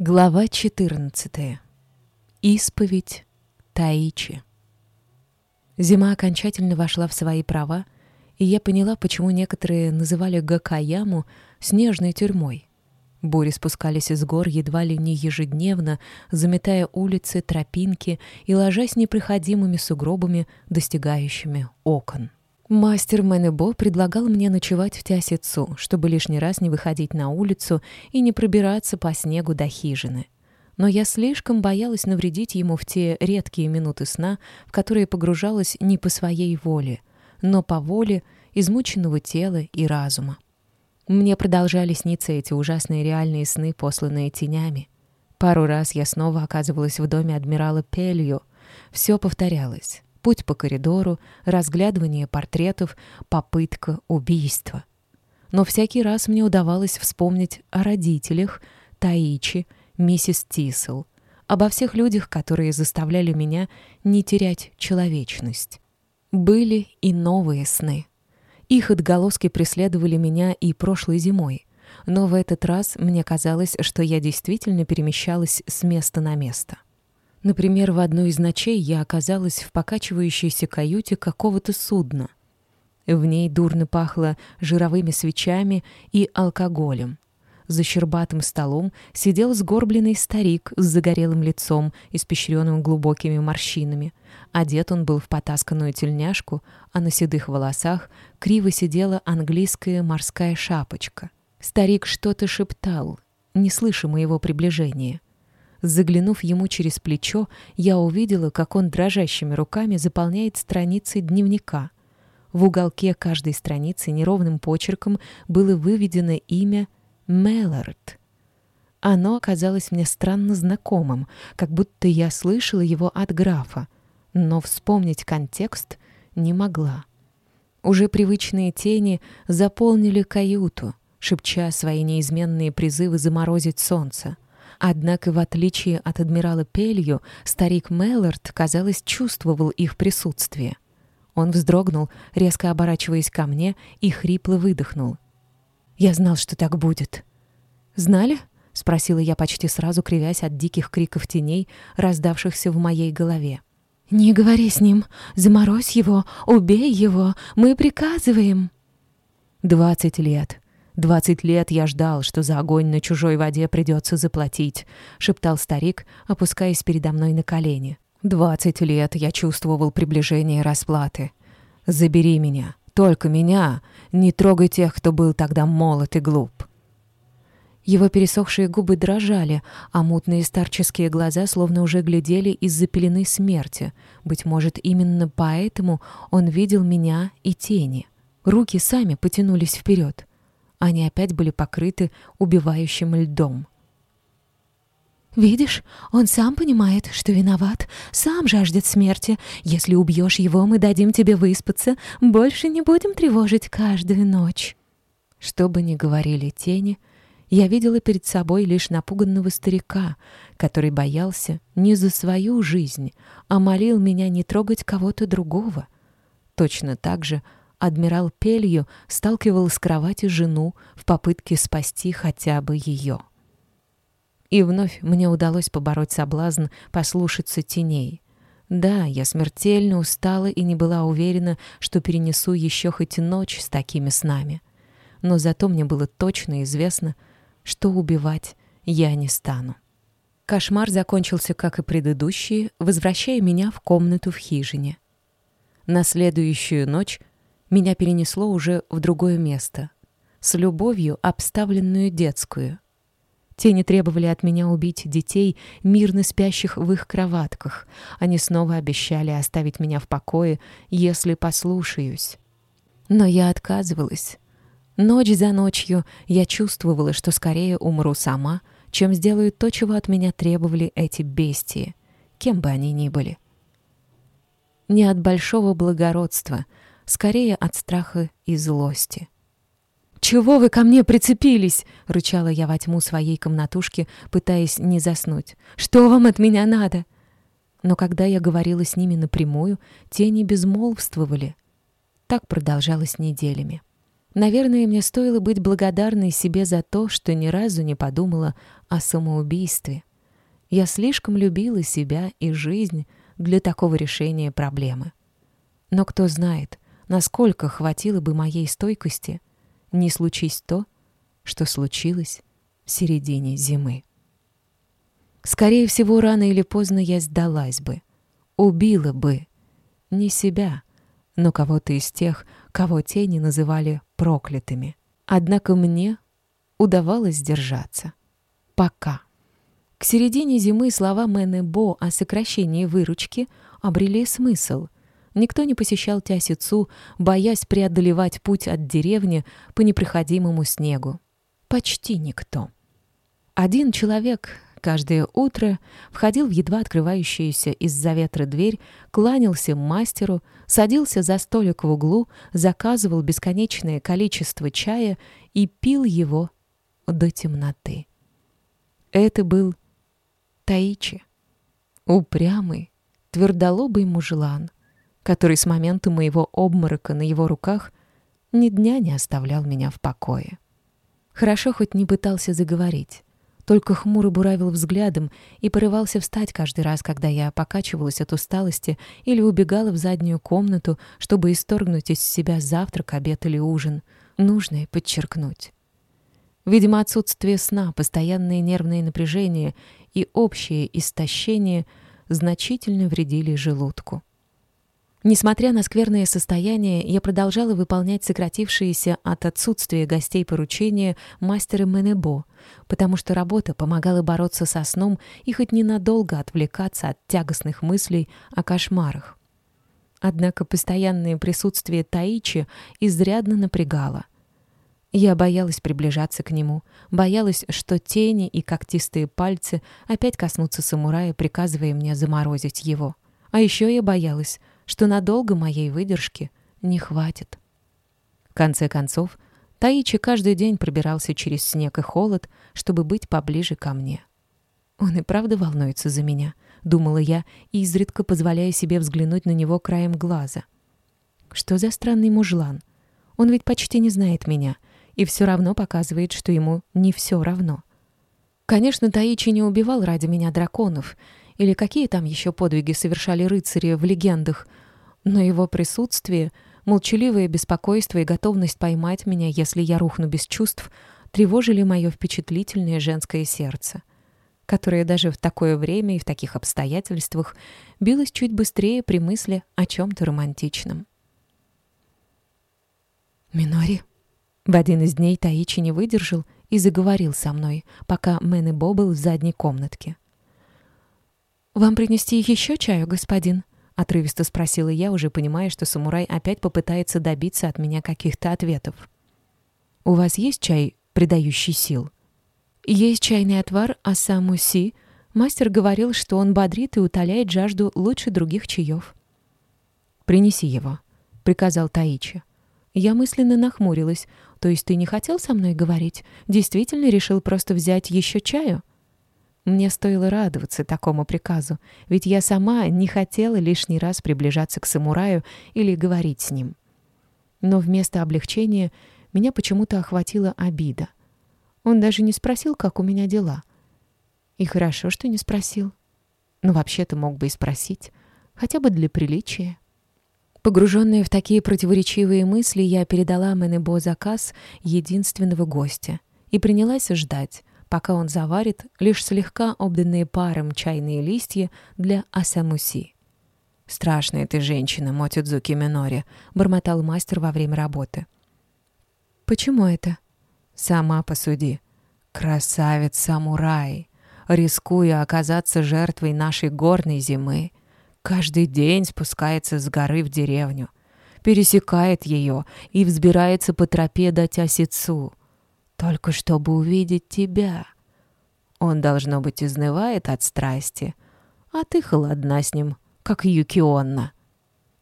Глава 14. Исповедь Таичи. Зима окончательно вошла в свои права, и я поняла, почему некоторые называли Гакаяму снежной тюрьмой. Бури спускались из гор едва ли не ежедневно, заметая улицы, тропинки и ложась непроходимыми сугробами, достигающими окон. Мастер Мэнэбо предлагал мне ночевать в Тясицу, чтобы лишний раз не выходить на улицу и не пробираться по снегу до хижины. Но я слишком боялась навредить ему в те редкие минуты сна, в которые погружалась не по своей воле, но по воле измученного тела и разума. Мне продолжали сниться эти ужасные реальные сны, посланные тенями. Пару раз я снова оказывалась в доме адмирала Пелью. Все повторялось путь по коридору, разглядывание портретов, попытка убийства. Но всякий раз мне удавалось вспомнить о родителях, Таичи, миссис Тисел, обо всех людях, которые заставляли меня не терять человечность. Были и новые сны. Их отголоски преследовали меня и прошлой зимой, но в этот раз мне казалось, что я действительно перемещалась с места на место. Например, в одной из ночей я оказалась в покачивающейся каюте какого-то судна. В ней дурно пахло жировыми свечами и алкоголем. За щербатым столом сидел сгорбленный старик с загорелым лицом, испещренным глубокими морщинами. Одет он был в потасканную тельняшку, а на седых волосах криво сидела английская морская шапочка. Старик что-то шептал, не слыша моего приближения. Заглянув ему через плечо, я увидела, как он дрожащими руками заполняет страницы дневника. В уголке каждой страницы неровным почерком было выведено имя Меллард. Оно оказалось мне странно знакомым, как будто я слышала его от графа, но вспомнить контекст не могла. Уже привычные тени заполнили каюту, шепча свои неизменные призывы заморозить солнце. Однако, в отличие от адмирала Пелью, старик Меллард, казалось, чувствовал их присутствие. Он вздрогнул, резко оборачиваясь ко мне, и хрипло выдохнул. «Я знал, что так будет». «Знали?» — спросила я почти сразу, кривясь от диких криков теней, раздавшихся в моей голове. «Не говори с ним! Заморозь его! Убей его! Мы приказываем!» «Двадцать лет. «Двадцать лет я ждал, что за огонь на чужой воде придется заплатить», — шептал старик, опускаясь передо мной на колени. «Двадцать лет я чувствовал приближение расплаты. Забери меня, только меня, не трогай тех, кто был тогда молод и глуп». Его пересохшие губы дрожали, а мутные старческие глаза словно уже глядели из-за пелены смерти. Быть может, именно поэтому он видел меня и тени. Руки сами потянулись вперед. Они опять были покрыты убивающим льдом. «Видишь, он сам понимает, что виноват, сам жаждет смерти. Если убьешь его, мы дадим тебе выспаться, больше не будем тревожить каждую ночь». Что бы ни говорили тени, я видела перед собой лишь напуганного старика, который боялся не за свою жизнь, а молил меня не трогать кого-то другого. Точно так же адмирал Пелью сталкивал с кровати жену в попытке спасти хотя бы ее. И вновь мне удалось побороть соблазн послушаться теней. Да, я смертельно устала и не была уверена, что перенесу еще хоть и ночь с такими снами. Но зато мне было точно известно, что убивать я не стану. Кошмар закончился, как и предыдущие, возвращая меня в комнату в хижине. На следующую ночь меня перенесло уже в другое место, с любовью обставленную детскую. Тени требовали от меня убить детей, мирно спящих в их кроватках. Они снова обещали оставить меня в покое, если послушаюсь. Но я отказывалась. Ночь за ночью я чувствовала, что скорее умру сама, чем сделаю то, чего от меня требовали эти бестии, кем бы они ни были. Не от большого благородства — скорее от страха и злости. «Чего вы ко мне прицепились?» — рычала я во тьму своей комнатушки, пытаясь не заснуть. «Что вам от меня надо?» Но когда я говорила с ними напрямую, тени безмолвствовали. Так продолжалось неделями. Наверное, мне стоило быть благодарной себе за то, что ни разу не подумала о самоубийстве. Я слишком любила себя и жизнь для такого решения проблемы. Но кто знает, насколько хватило бы моей стойкости, не случись то, что случилось в середине зимы. Скорее всего, рано или поздно я сдалась бы, убила бы не себя, но кого-то из тех, кого тени называли проклятыми. Однако мне удавалось сдержаться. Пока. К середине зимы слова Мэны Бо о сокращении выручки обрели смысл. Никто не посещал Тясицу, боясь преодолевать путь от деревни по непроходимому снегу. Почти никто. Один человек, каждое утро входил в едва открывающуюся из-за ветра дверь, кланялся мастеру, садился за столик в углу, заказывал бесконечное количество чая и пил его до темноты. Это был Таичи, упрямый, твердолобый мужлан, который с момента моего обморока на его руках ни дня не оставлял меня в покое. Хорошо хоть не пытался заговорить только хмуро буравил взглядом и порывался встать каждый раз, когда я покачивалась от усталости или убегала в заднюю комнату, чтобы исторгнуть из себя завтрак, обед или ужин. Нужное подчеркнуть. Видимо, отсутствие сна, постоянное нервное напряжение и общее истощение значительно вредили желудку. Несмотря на скверное состояние, я продолжала выполнять сократившиеся от отсутствия гостей поручения мастера Менебо, потому что работа помогала бороться со сном и хоть ненадолго отвлекаться от тягостных мыслей о кошмарах. Однако постоянное присутствие Таичи изрядно напрягало. Я боялась приближаться к нему, боялась, что тени и когтистые пальцы опять коснутся самурая, приказывая мне заморозить его. А еще я боялась, что надолго моей выдержки не хватит. В конце концов, Таичи каждый день пробирался через снег и холод, чтобы быть поближе ко мне. Он и правда волнуется за меня, думала я, изредка позволяя себе взглянуть на него краем глаза. Что за странный мужлан? Он ведь почти не знает меня и все равно показывает, что ему не все равно. Конечно, Таичи не убивал ради меня драконов — или какие там еще подвиги совершали рыцари в легендах, но его присутствие, молчаливое беспокойство и готовность поймать меня, если я рухну без чувств, тревожили мое впечатлительное женское сердце, которое даже в такое время и в таких обстоятельствах билось чуть быстрее при мысли о чем-то романтичном. «Минори», в один из дней Таичи не выдержал и заговорил со мной, пока Мэн и Бо был в задней комнатке. «Вам принести еще чаю, господин?» — отрывисто спросила я, уже понимая, что самурай опять попытается добиться от меня каких-то ответов. «У вас есть чай, придающий сил?» «Есть чайный отвар Асамуси. Мастер говорил, что он бодрит и утоляет жажду лучше других чаев». «Принеси его», — приказал Таичи. Я мысленно нахмурилась. «То есть ты не хотел со мной говорить? Действительно решил просто взять еще чаю?» Мне стоило радоваться такому приказу, ведь я сама не хотела лишний раз приближаться к самураю или говорить с ним. Но вместо облегчения меня почему-то охватила обида. Он даже не спросил, как у меня дела. И хорошо, что не спросил. Но вообще-то мог бы и спросить, хотя бы для приличия. Погруженная в такие противоречивые мысли, я передала Менебо заказ единственного гостя и принялась ждать, пока он заварит лишь слегка обданные паром чайные листья для асамуси. «Страшная ты женщина, Мотидзуки Минори», — бормотал мастер во время работы. «Почему это?» «Сама посуди. Красавец-самурай, рискуя оказаться жертвой нашей горной зимы, каждый день спускается с горы в деревню, пересекает ее и взбирается по тропе до Тясицу, только чтобы увидеть тебя. Он, должно быть, изнывает от страсти, а ты холодна с ним, как Юкионна».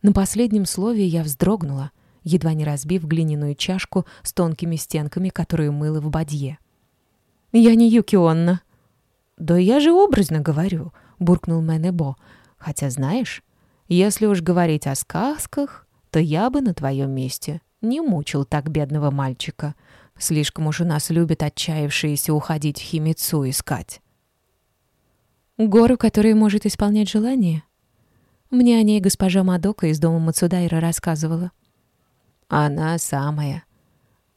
На последнем слове я вздрогнула, едва не разбив глиняную чашку с тонкими стенками, которую мыла в бадье. «Я не Юкионна». «Да я же образно говорю», — буркнул Менебо. «Хотя, знаешь, если уж говорить о сказках, то я бы на твоем месте не мучил так бедного мальчика. Слишком уж у нас любят отчаявшиеся уходить в Химицу искать. Гору, которая может исполнять желание? Мне о ней госпожа Мадока из дома Мацудайра рассказывала. Она самая.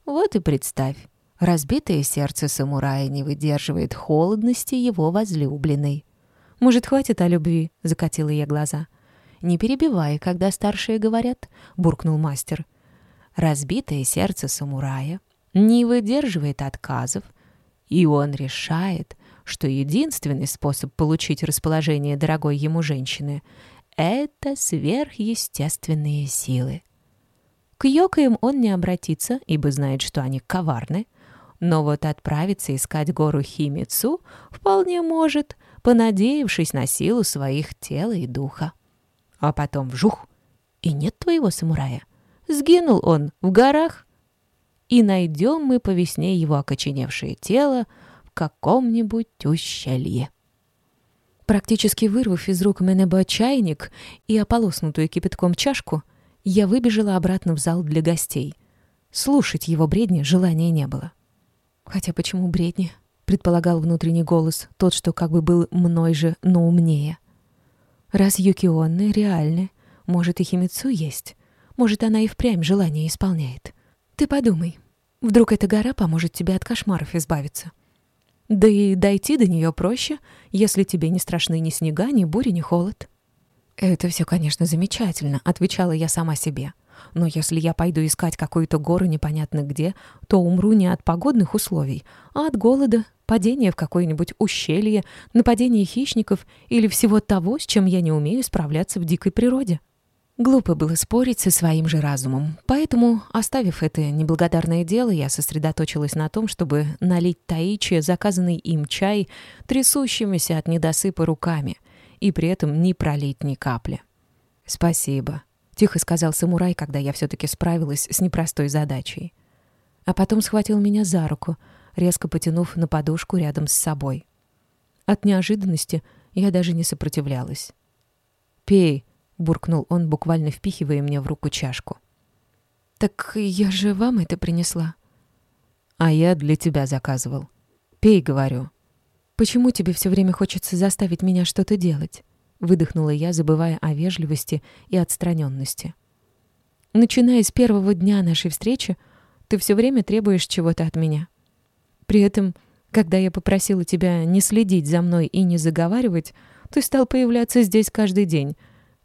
Вот и представь, разбитое сердце самурая не выдерживает холодности его возлюбленной. «Может, хватит о любви?» — закатила я глаза. «Не перебивай, когда старшие говорят», — буркнул мастер. «Разбитое сердце самурая не выдерживает отказов, и он решает, что единственный способ получить расположение дорогой ему женщины — это сверхъестественные силы. К йокаям он не обратится, ибо знает, что они коварны, но вот отправиться искать гору Химицу вполне может, понадеявшись на силу своих тела и духа. А потом вжух, и нет твоего самурая. Сгинул он в горах. И найдем мы по весне его окоченевшее тело в каком-нибудь ущелье. Практически вырвав из рук Менеба чайник и ополоснутую кипятком чашку, я выбежала обратно в зал для гостей. Слушать его бредни желания не было. Хотя почему бредни? предполагал внутренний голос, тот, что как бы был мной же, но умнее. Раз Юкионны реальны, может и Химицу есть. Может, она и впрямь желание исполняет. Ты подумай, вдруг эта гора поможет тебе от кошмаров избавиться. Да и дойти до нее проще, если тебе не страшны ни снега, ни бури, ни холод. «Это все, конечно, замечательно», — отвечала я сама себе. «Но если я пойду искать какую-то гору непонятно где, то умру не от погодных условий, а от голода, падения в какое-нибудь ущелье, нападения хищников или всего того, с чем я не умею справляться в дикой природе». Глупо было спорить со своим же разумом, поэтому, оставив это неблагодарное дело, я сосредоточилась на том, чтобы налить Таичи заказанный им чай трясущимися от недосыпа руками — и при этом не пролить ни капли. «Спасибо», — тихо сказал самурай, когда я все-таки справилась с непростой задачей. А потом схватил меня за руку, резко потянув на подушку рядом с собой. От неожиданности я даже не сопротивлялась. «Пей», — буркнул он, буквально впихивая мне в руку чашку. «Так я же вам это принесла». «А я для тебя заказывал. Пей, говорю». «Почему тебе все время хочется заставить меня что-то делать?» Выдохнула я, забывая о вежливости и отстраненности. «Начиная с первого дня нашей встречи, ты все время требуешь чего-то от меня. При этом, когда я попросила тебя не следить за мной и не заговаривать, ты стал появляться здесь каждый день,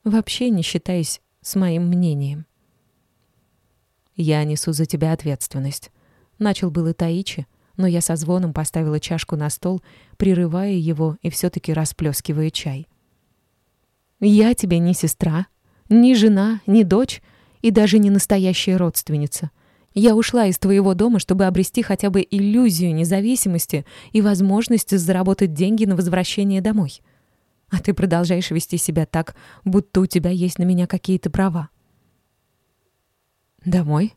вообще не считаясь с моим мнением». «Я несу за тебя ответственность», — начал было Таичи, но я со звоном поставила чашку на стол, прерывая его и все-таки расплескивая чай. «Я тебе не сестра, ни жена, ни дочь и даже не настоящая родственница. Я ушла из твоего дома, чтобы обрести хотя бы иллюзию независимости и возможность заработать деньги на возвращение домой. А ты продолжаешь вести себя так, будто у тебя есть на меня какие-то права». «Домой?»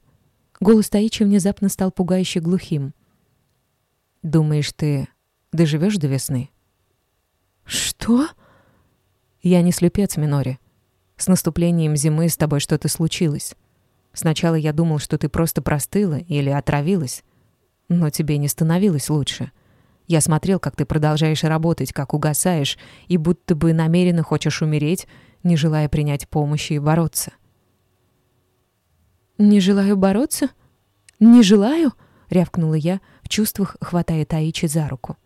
Голос Таичи внезапно стал пугающе глухим. Думаешь, ты доживешь до весны? Что? Я не слепец, Минори. С наступлением зимы с тобой что-то случилось. Сначала я думал, что ты просто простыла или отравилась, но тебе не становилось лучше. Я смотрел, как ты продолжаешь работать, как угасаешь, и будто бы намеренно хочешь умереть, не желая принять помощи и бороться. «Не желаю бороться? Не желаю?» — рявкнула я, в чувствах хватая Таичи за руку.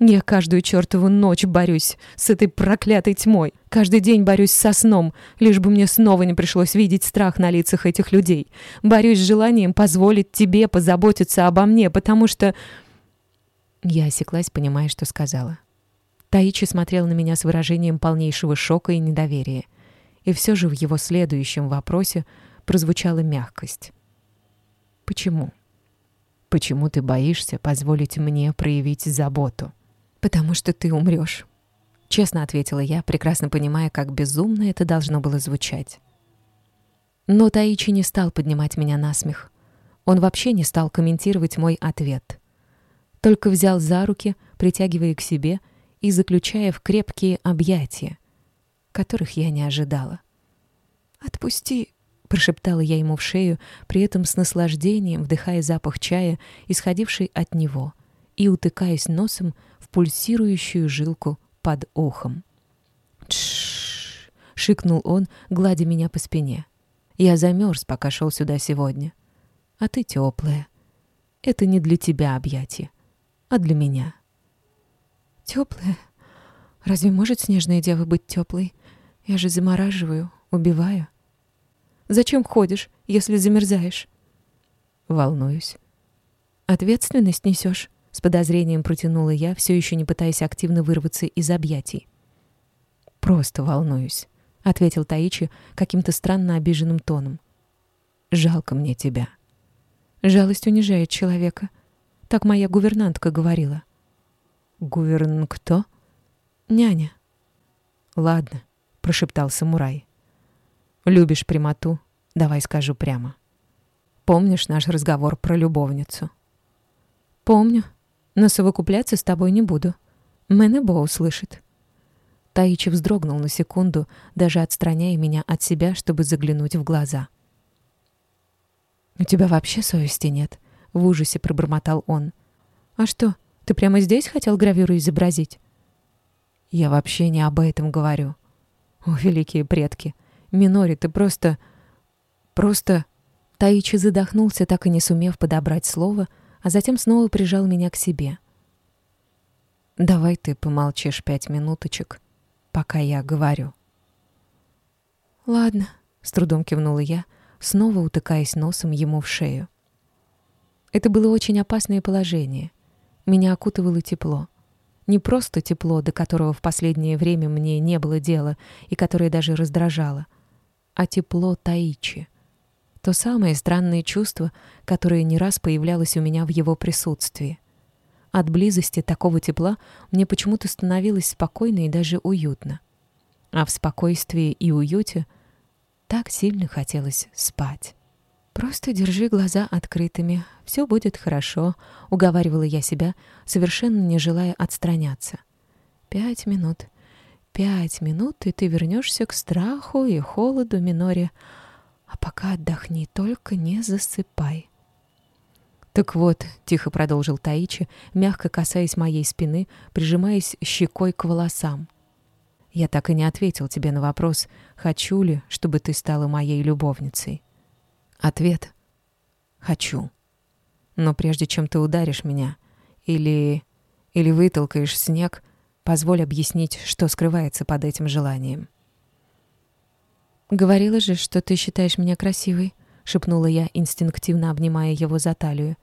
«Я каждую чертову ночь борюсь с этой проклятой тьмой. Каждый день борюсь со сном, лишь бы мне снова не пришлось видеть страх на лицах этих людей. Борюсь с желанием позволить тебе позаботиться обо мне, потому что...» Я осеклась, понимая, что сказала. Таичи смотрел на меня с выражением полнейшего шока и недоверия. И все же в его следующем вопросе прозвучала мягкость. «Почему?» Почему ты боишься позволить мне проявить заботу? Потому что ты умрешь. Честно ответила я, прекрасно понимая, как безумно это должно было звучать. Но Таичи не стал поднимать меня на смех. Он вообще не стал комментировать мой ответ. Только взял за руки, притягивая к себе и заключая в крепкие объятия, которых я не ожидала. «Отпусти, Прошептала я ему в шею, при этом с наслаждением вдыхая запах чая, исходивший от него, и утыкаясь носом в пульсирующую жилку под ухом. «Тш-ш-ш!» шикнул он, гладя меня по спине. «Я замерз, пока шел сюда сегодня. А ты теплая. Это не для тебя объятие, а для меня». «Теплая? Разве может снежная дева быть теплой? Я же замораживаю, убиваю». Зачем ходишь, если замерзаешь?» «Волнуюсь». «Ответственность несешь?» — с подозрением протянула я, все еще не пытаясь активно вырваться из объятий. «Просто волнуюсь», — ответил Таичи каким-то странно обиженным тоном. «Жалко мне тебя». «Жалость унижает человека. Так моя гувернантка говорила». «Гуверн кто?» «Няня». «Ладно», — прошептал самурай. Любишь прямоту? Давай скажу прямо. Помнишь наш разговор про любовницу? Помню, но совокупляться с тобой не буду. Мэнэбо услышит. Таичи вздрогнул на секунду, даже отстраняя меня от себя, чтобы заглянуть в глаза. «У тебя вообще совести нет?» — в ужасе пробормотал он. «А что, ты прямо здесь хотел гравюру изобразить?» «Я вообще не об этом говорю». «О, великие предки! Минори, ты просто... просто...» Таичи задохнулся, так и не сумев подобрать слово, а затем снова прижал меня к себе. «Давай ты помолчишь пять минуточек, пока я говорю». «Ладно», — с трудом кивнула я, снова утыкаясь носом ему в шею. Это было очень опасное положение. Меня окутывало тепло. Не просто тепло, до которого в последнее время мне не было дела и которое даже раздражало, а тепло Таичи. То самое странное чувство, которое не раз появлялось у меня в его присутствии. От близости такого тепла мне почему-то становилось спокойно и даже уютно. А в спокойствии и уюте так сильно хотелось спать. «Просто держи глаза открытыми, все будет хорошо», — уговаривала я себя, совершенно не желая отстраняться. «Пять минут, Пять минут, и ты вернешься к страху и холоду Минори. А пока отдохни, только не засыпай. «Так вот», — тихо продолжил Таичи, мягко касаясь моей спины, прижимаясь щекой к волосам. «Я так и не ответил тебе на вопрос, хочу ли, чтобы ты стала моей любовницей. Ответ — хочу. Но прежде чем ты ударишь меня или... или вытолкаешь снег, Позволь объяснить, что скрывается под этим желанием. «Говорила же, что ты считаешь меня красивой», — шепнула я, инстинктивно обнимая его за талию.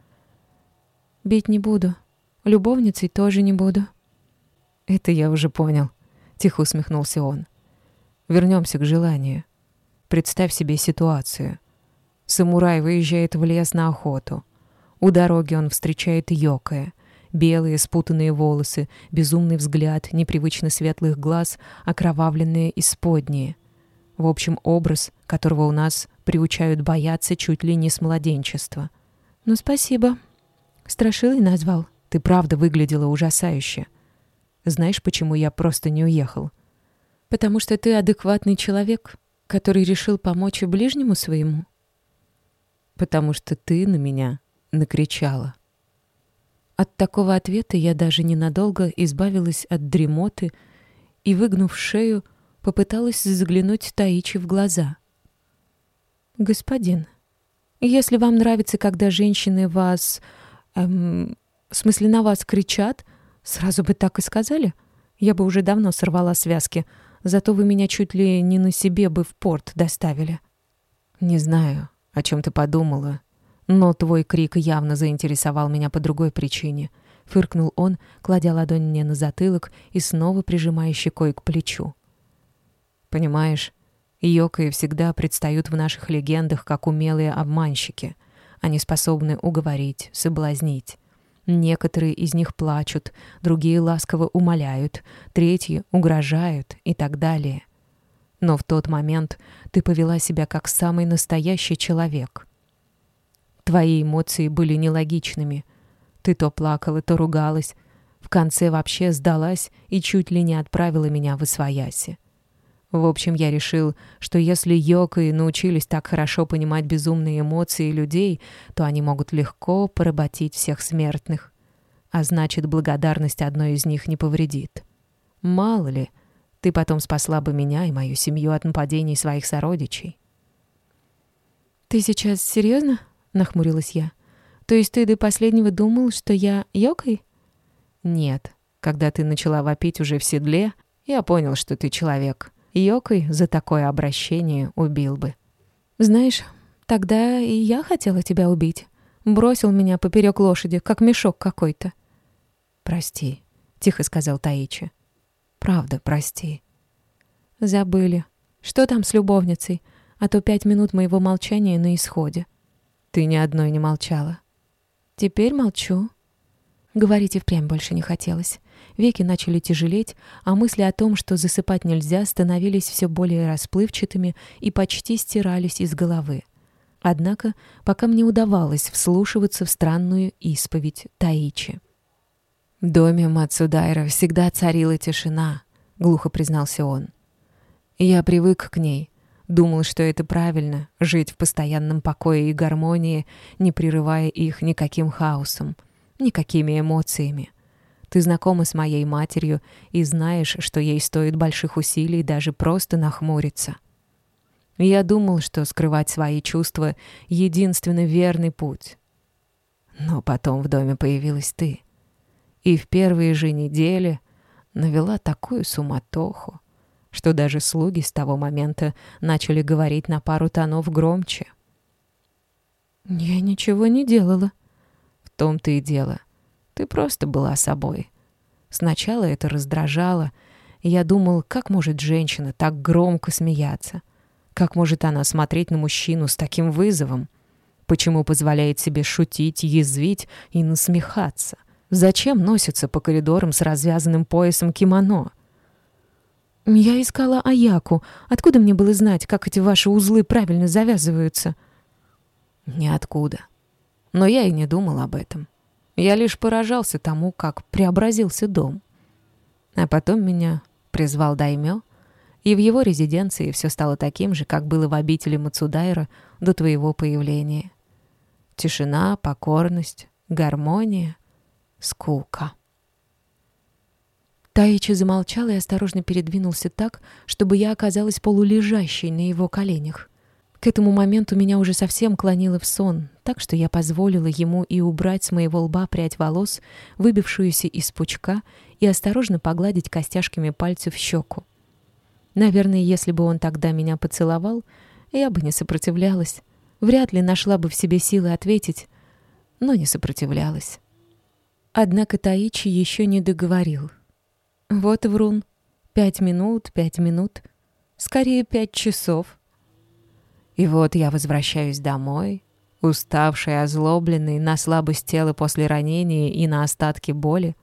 «Бить не буду. Любовницей тоже не буду». «Это я уже понял», — тихо усмехнулся он. Вернемся к желанию. Представь себе ситуацию. Самурай выезжает в лес на охоту. У дороги он встречает Йокая. Белые спутанные волосы, безумный взгляд, непривычно светлых глаз, окровавленные исподние. В общем, образ, которого у нас приучают бояться чуть ли не с младенчества. «Ну, спасибо. Страшилой назвал. Ты правда выглядела ужасающе. Знаешь, почему я просто не уехал? Потому что ты адекватный человек, который решил помочь и ближнему своему. Потому что ты на меня накричала. От такого ответа я даже ненадолго избавилась от дремоты и, выгнув шею, попыталась заглянуть Таичи в глаза. «Господин, если вам нравится, когда женщины вас... Эм, в смысле, на вас кричат, сразу бы так и сказали. Я бы уже давно сорвала связки, зато вы меня чуть ли не на себе бы в порт доставили». «Не знаю, о чем ты подумала», но твой крик явно заинтересовал меня по другой причине. Фыркнул он, кладя ладонь мне на затылок и снова прижимая щекой к плечу. Понимаешь, Йокаи всегда предстают в наших легендах как умелые обманщики. Они способны уговорить, соблазнить. Некоторые из них плачут, другие ласково умоляют, третьи угрожают и так далее. Но в тот момент ты повела себя как самый настоящий человек — Твои эмоции были нелогичными. Ты то плакала, то ругалась. В конце вообще сдалась и чуть ли не отправила меня в освояси. В общем, я решил, что если йокой научились так хорошо понимать безумные эмоции людей, то они могут легко поработить всех смертных. А значит, благодарность одной из них не повредит. Мало ли, ты потом спасла бы меня и мою семью от нападений своих сородичей. «Ты сейчас серьезно? нахмурилась я. «То есть ты до последнего думал, что я йокой?» «Нет. Когда ты начала вопить уже в седле, я понял, что ты человек». Йокой за такое обращение убил бы. Знаешь, тогда и я хотела тебя убить. Бросил меня поперек лошади, как мешок какой-то. Прости, тихо сказал Таичи. Правда, прости. Забыли. Что там с любовницей? А то пять минут моего молчания на исходе. Ты ни одной не молчала. Теперь молчу. Говорить и впрямь больше не хотелось. Веки начали тяжелеть, а мысли о том, что засыпать нельзя, становились все более расплывчатыми и почти стирались из головы. Однако пока мне удавалось вслушиваться в странную исповедь Таичи. «В доме Мацудайра всегда царила тишина», — глухо признался он. «Я привык к ней, думал, что это правильно — жить в постоянном покое и гармонии, не прерывая их никаким хаосом» никакими эмоциями. Ты знакома с моей матерью и знаешь, что ей стоит больших усилий даже просто нахмуриться. Я думал, что скрывать свои чувства — единственный верный путь. Но потом в доме появилась ты. И в первые же недели навела такую суматоху, что даже слуги с того момента начали говорить на пару тонов громче. «Я ничего не делала», том-то и дело. Ты просто была собой. Сначала это раздражало. Я думал, как может женщина так громко смеяться? Как может она смотреть на мужчину с таким вызовом? Почему позволяет себе шутить, язвить и насмехаться? Зачем носится по коридорам с развязанным поясом кимоно? Я искала Аяку. Откуда мне было знать, как эти ваши узлы правильно завязываются? Ниоткуда. Но я и не думал об этом. Я лишь поражался тому, как преобразился дом. А потом меня призвал Даймё, и в его резиденции все стало таким же, как было в обители Мацудайра до твоего появления. Тишина, покорность, гармония, скука. Таичи замолчал и осторожно передвинулся так, чтобы я оказалась полулежащей на его коленях. К этому моменту меня уже совсем клонило в сон, так что я позволила ему и убрать с моего лба прядь волос, выбившуюся из пучка, и осторожно погладить костяшками пальцев щеку. Наверное, если бы он тогда меня поцеловал, я бы не сопротивлялась. Вряд ли нашла бы в себе силы ответить, но не сопротивлялась. Однако Таичи еще не договорил. Вот врун. Пять минут, пять минут. Скорее, пять часов — и вот я возвращаюсь домой, уставший, озлобленный, на слабость тела после ранения и на остатки боли.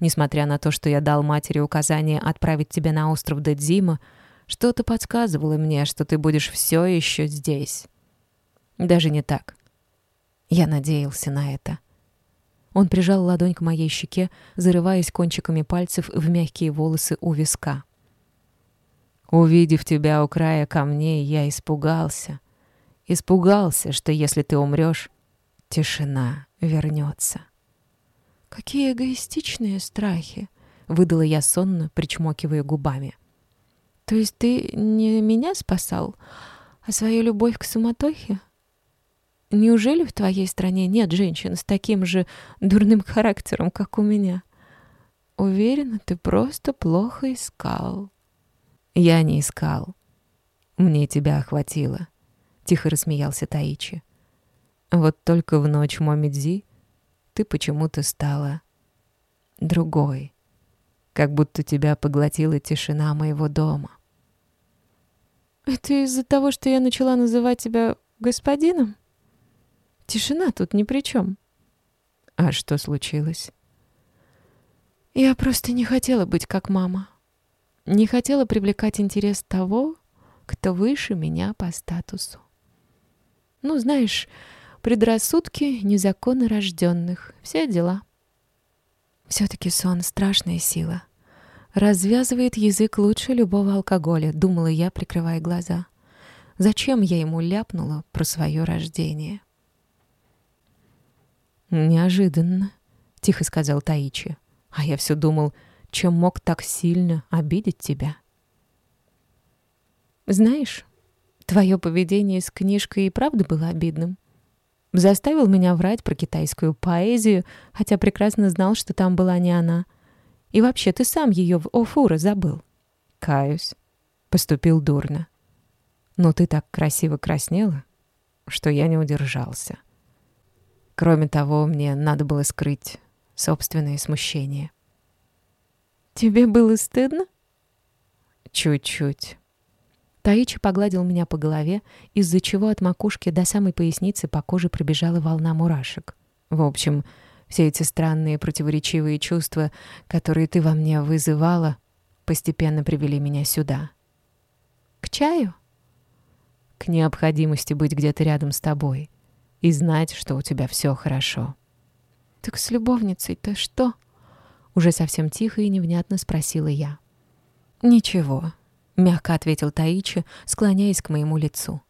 Несмотря на то, что я дал матери указание отправить тебя на остров Дедзима, что-то подсказывало мне, что ты будешь все еще здесь. Даже не так. Я надеялся на это. Он прижал ладонь к моей щеке, зарываясь кончиками пальцев в мягкие волосы у виска. Увидев тебя у края камней, я испугался. Испугался, что если ты умрешь, тишина вернется. «Какие эгоистичные страхи!» — выдала я сонно, причмокивая губами. «То есть ты не меня спасал, а свою любовь к суматохе? Неужели в твоей стране нет женщин с таким же дурным характером, как у меня? Уверена, ты просто плохо искал». «Я не искал. Мне тебя охватило», — тихо рассмеялся Таичи. «Вот только в ночь Момидзи ты почему-то стала другой, как будто тебя поглотила тишина моего дома». «Это из-за того, что я начала называть тебя господином? Тишина тут ни при чем». «А что случилось?» «Я просто не хотела быть как мама». Не хотела привлекать интерес того, кто выше меня по статусу. Ну, знаешь, предрассудки незаконно рожденных, все дела. Все-таки сон — страшная сила. Развязывает язык лучше любого алкоголя, думала я, прикрывая глаза. Зачем я ему ляпнула про свое рождение? «Неожиданно», — тихо сказал Таичи. «А я все думал, чем мог так сильно обидеть тебя». «Знаешь, твое поведение с книжкой и правда было обидным. Заставил меня врать про китайскую поэзию, хотя прекрасно знал, что там была не она. И вообще, ты сам ее в Офура забыл». «Каюсь. Поступил дурно. Но ты так красиво краснела, что я не удержался». Кроме того, мне надо было скрыть собственное смущение. «Тебе было стыдно?» «Чуть-чуть». Таичи погладил меня по голове, из-за чего от макушки до самой поясницы по коже пробежала волна мурашек. В общем, все эти странные противоречивые чувства, которые ты во мне вызывала, постепенно привели меня сюда. «К чаю?» «К необходимости быть где-то рядом с тобой» и знать, что у тебя все хорошо. «Так с любовницей-то что?» Уже совсем тихо и невнятно спросила я. «Ничего», — мягко ответил Таичи, склоняясь к моему лицу.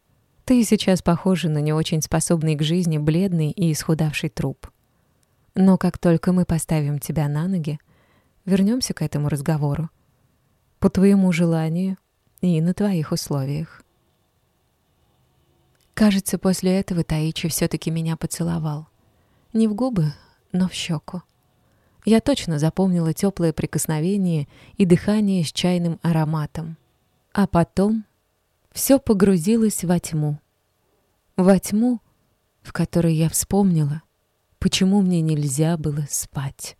«Ты сейчас похожа на не очень способный к жизни бледный и исхудавший труп. Но как только мы поставим тебя на ноги, вернемся к этому разговору. По твоему желанию и на твоих условиях». Кажется, после этого Таичи все-таки меня поцеловал. Не в губы, но в щеку. Я точно запомнила теплое прикосновение и дыхание с чайным ароматом. А потом все погрузилось во тьму. Во тьму, в которой я вспомнила, почему мне нельзя было спать.